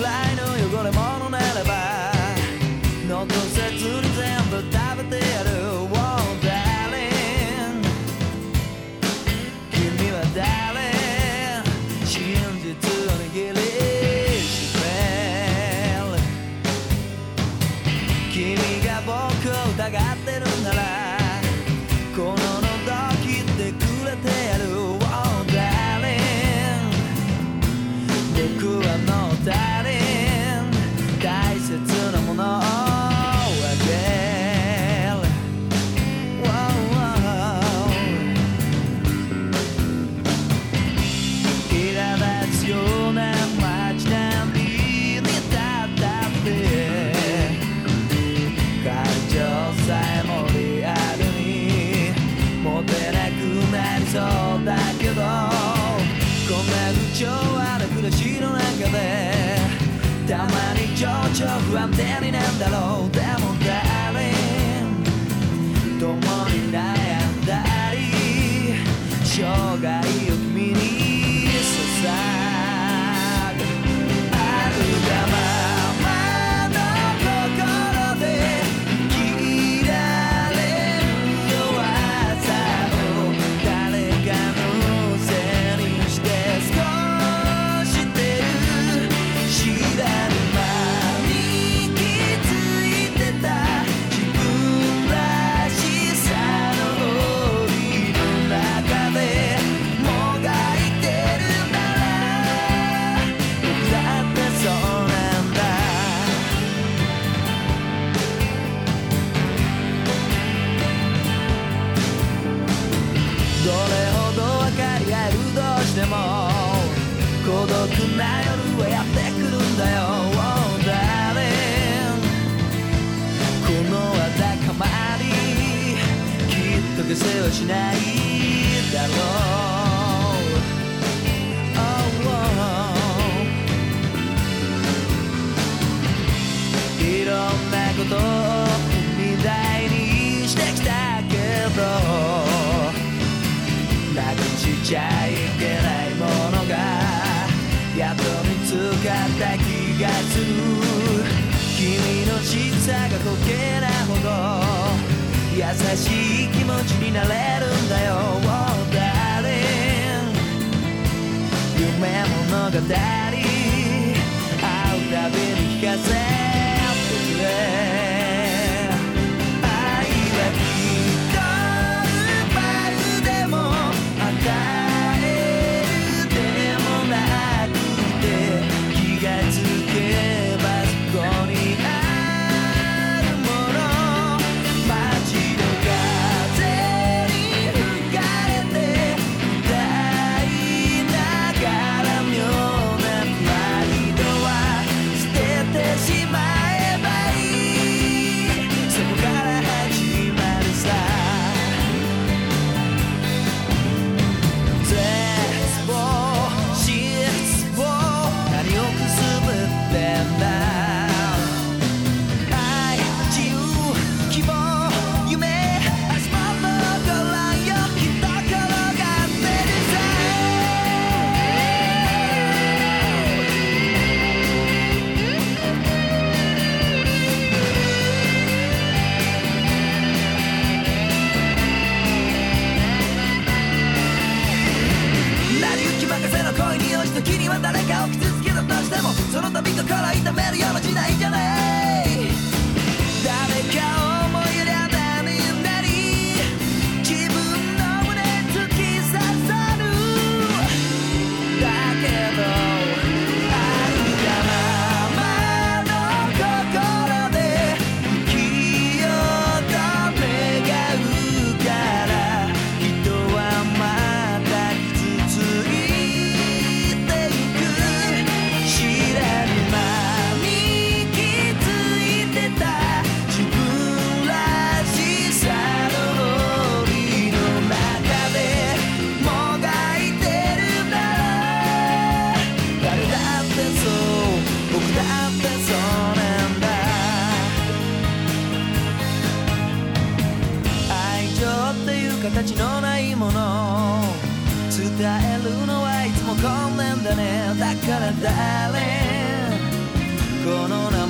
ライの汚れも情ある暮らしの中でたまに情緒不安定になんだろうでも Darling 共に悩んだり生涯孤独な夜はやってくるんだよ、oh, darling このわだかまりきっと消せはしないだろう、oh, oh. いろんなことみたいにしてきたけどちゃい。月君の静がこけなほど優しい気持ちになれるんだよ。Oh darling 夢物語。会うたびに聞かせめるような時代じゃないのないもの。伝えるのはいつもこんだね。だから誰？この名前。